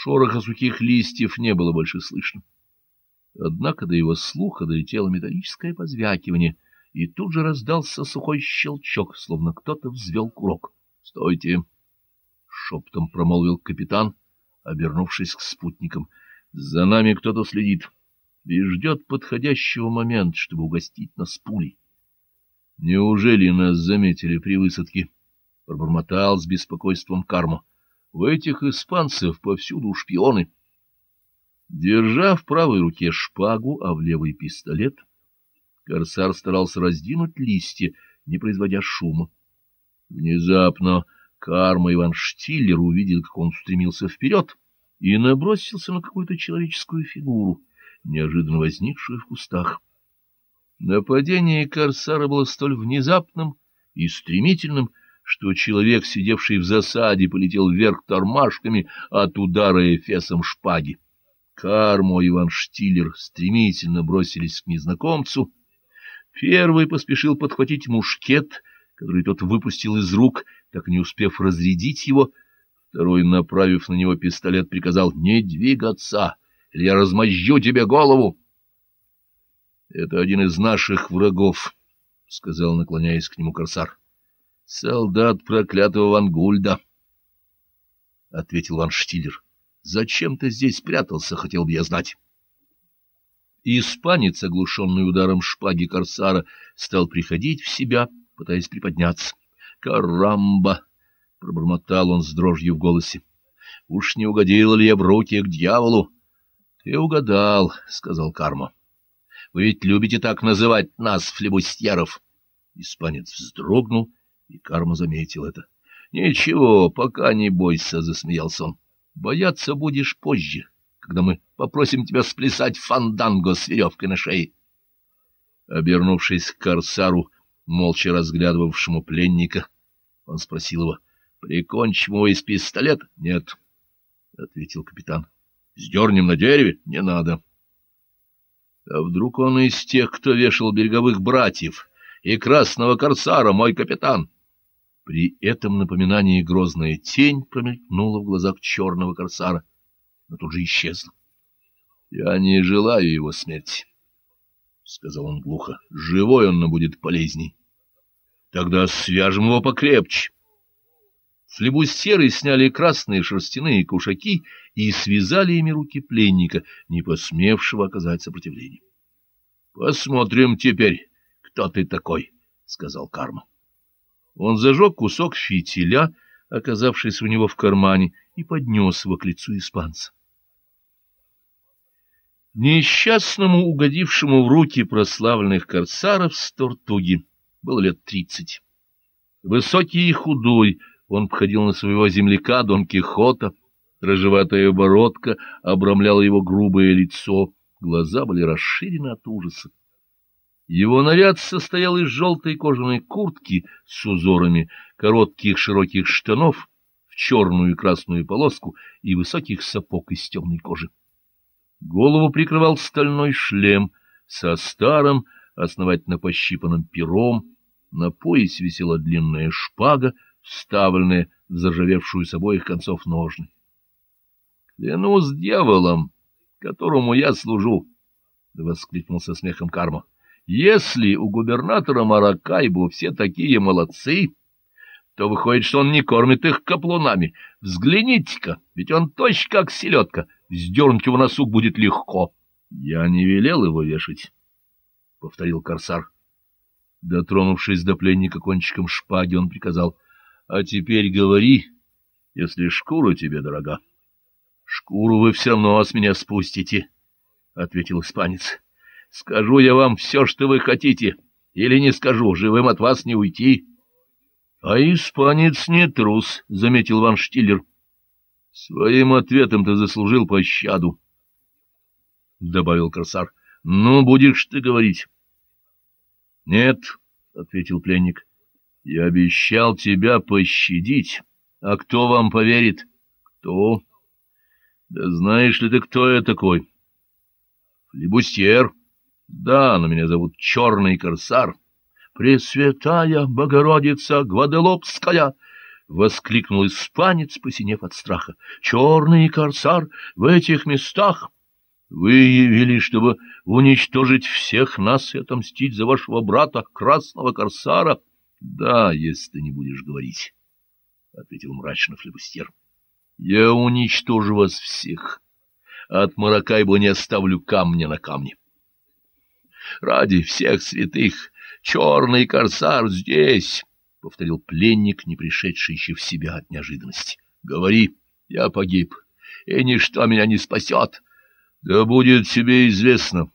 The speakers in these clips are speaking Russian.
Шороха сухих листьев не было больше слышно. Однако до его слуха долетело металлическое позвякивание, и тут же раздался сухой щелчок, словно кто-то взвел курок. — Стойте! — шепотом промолвил капитан, обернувшись к спутникам. — За нами кто-то следит и ждет подходящего момента, чтобы угостить нас пулей. — Неужели нас заметили при высадке? — пробормотал с беспокойством Карма. — У этих испанцев повсюду шпионы. Держа в правой руке шпагу, а в левый пистолет, корсар старался раздвинуть листья, не производя шума. Внезапно Карма Иван Штиллер увидел, как он устремился вперед и набросился на какую-то человеческую фигуру, неожиданно возникшую в кустах. Нападение корсара было столь внезапным и стремительным, что человек, сидевший в засаде, полетел вверх тормашками от удара эфесом шпаги. Кармо и Иван Штиллер стремительно бросились к незнакомцу. Первый поспешил подхватить мушкет, который тот выпустил из рук, так не успев разрядить его. Второй, направив на него пистолет, приказал «Не двигаться, или я размозжу тебе голову!» «Это один из наших врагов», — сказал, наклоняясь к нему корсар. «Солдат проклятого Вангульда», — ответил Ван Штиллер. Зачем ты здесь прятался, хотел бы я знать. Испанец, оглушенный ударом шпаги корсара, стал приходить в себя, пытаясь приподняться. «Карамба!» — пробормотал он с дрожью в голосе. «Уж не угодил ли я в руки к дьяволу?» «Ты угадал», — сказал Карма. «Вы ведь любите так называть нас, флебустьяров?» Испанец вздрогнул, и Карма заметил это. «Ничего, пока не бойся», — засмеялся он. Бояться будешь позже, когда мы попросим тебя сплясать фанданго с веревкой на шее. Обернувшись к корсару, молча разглядывавшему пленника, он спросил его, — Прикончим его из пистолета? — Нет, — ответил капитан. — Сдернем на дереве? Не надо. А вдруг он из тех, кто вешал береговых братьев и красного корсара, мой капитан? — при этом напоминании грозная тень промелькнула в глазах черного корсара, но тут же исчезла. — Я не желаю его смерти, — сказал он глухо. — Живой он будет полезней. Тогда свяжем его покрепче. Флебустеры сняли красные шерстяные кушаки и связали ими руки пленника, не посмевшего оказать сопротивление. — Посмотрим теперь, кто ты такой, — сказал Карма. Он зажег кусок фитиля, оказавшийся у него в кармане, и поднес его к лицу испанца. Несчастному, угодившему в руки прославленных корсаров с Тортуги, было лет тридцать. Высокий и худой, он походил на своего земляка Дон Кихота, рыжеватая бородка обрамляла его грубое лицо, глаза были расширены от ужаса. Его наряд состоял из желтой кожаной куртки с узорами, коротких широких штанов в черную и красную полоску и высоких сапог из темной кожи. Голову прикрывал стальной шлем со старым, основательно пощипанным пером, на поясе висела длинная шпага, вставленная в заржавевшую с обоих концов ножны. — Клянусь дьяволом, которому я служу! — воскликнул со смехом Карма. Если у губернатора Маракайбу все такие молодцы, то выходит, что он не кормит их каплунами. Взгляните-ка, ведь он точно как селедка, вздернуть его на сук будет легко. — Я не велел его вешать, — повторил корсар. Дотронувшись до пленника кончиком шпаги, он приказал, — А теперь говори, если шкура тебе дорога. — Шкуру вы все равно с меня спустите, — ответил испанец. — Скажу я вам все, что вы хотите, или не скажу, живым от вас не уйти. — А испанец не трус, — заметил Ван Штиллер. — Своим ответом ты заслужил пощаду, — добавил корсар. — Ну, будешь ты говорить. — Нет, — ответил пленник, — я обещал тебя пощадить. А кто вам поверит? — Кто? — Да знаешь ли ты, кто я такой? — Флебустьер. Да, но меня зовут Черный Корсар. Пресвятая Богородица Гваделопская! — воскликнул испанец, посинев от страха. — Черный корсар в этих местах! Вы явились, чтобы уничтожить всех нас и отомстить за вашего брата, красного корсара? — Да, если ты не будешь говорить, — ответил мрачно флебустьер. — Я уничтожу вас всех. От Маракайбо не оставлю камня на камне. Ради всех святых, черный корсар здесь! — повторил пленник, не пришедший еще в себя от неожиданности. — Говори, я погиб, и ничто меня не спасет. Да будет тебе известно,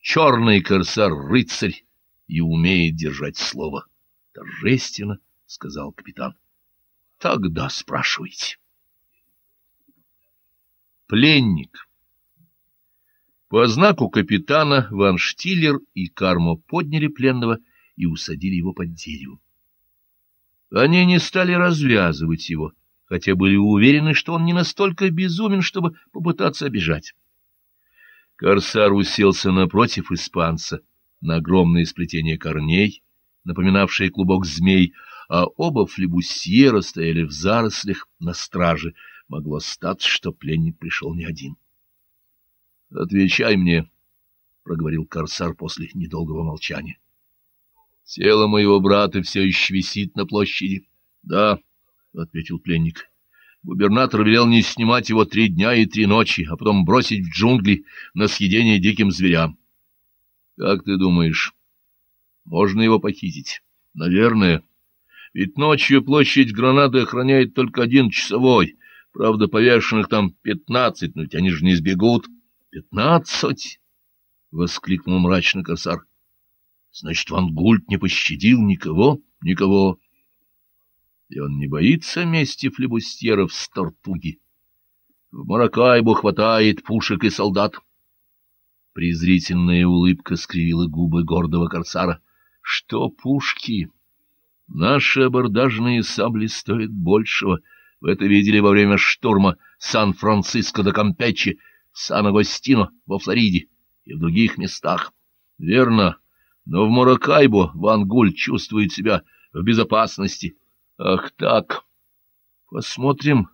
черный корсар — рыцарь и умеет держать слово. — Торжественно сказал капитан. — Тогда спрашивайте. Пленник По знаку капитана Ван Штиллер и Кармо подняли пленного и усадили его под деревом. Они не стали развязывать его, хотя были уверены, что он не настолько безумен, чтобы попытаться обижать. Корсар уселся напротив испанца на огромное сплетение корней, напоминавшее клубок змей, а оба флебусьера стояли в зарослях на страже. Могло статься, что пленник пришел не один. — Отвечай мне, — проговорил Корсар после недолгого молчания. Тело моего брата все еще висит на площади. — Да, — ответил пленник. Губернатор велел не снимать его три дня и три ночи, а потом бросить в джунгли на съедение диким зверям. — Как ты думаешь, можно его похитить? — Наверное. Ведь ночью площадь Гранады охраняет только один часовой. Правда, повешенных там пятнадцать, но ведь они же не сбегут. — Пятнадцать? — воскликнул мрачно корсар. Значит, Ван Гульт не пощадил никого? Никого. И он не боится мести флебустьеров с Тортуги. В Маракайбу хватает пушек и солдат. Презрительная улыбка скривила губы гордого корсара. Что пушки? Наши абордажные сабли стоят большего. Вы это видели во время штурма Сан-Франциско до Кампечи, Сан-Агостино во Флориде и в других местах. Верно, но в Маракайбо Ван Гуль чувствует себя в безопасности. Ах так! Посмотрим,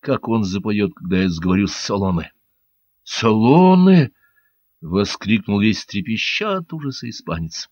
как он запоет, когда я сговорю с Солоне. — Солоне! — воскликнул весь трепеща от ужаса испанец.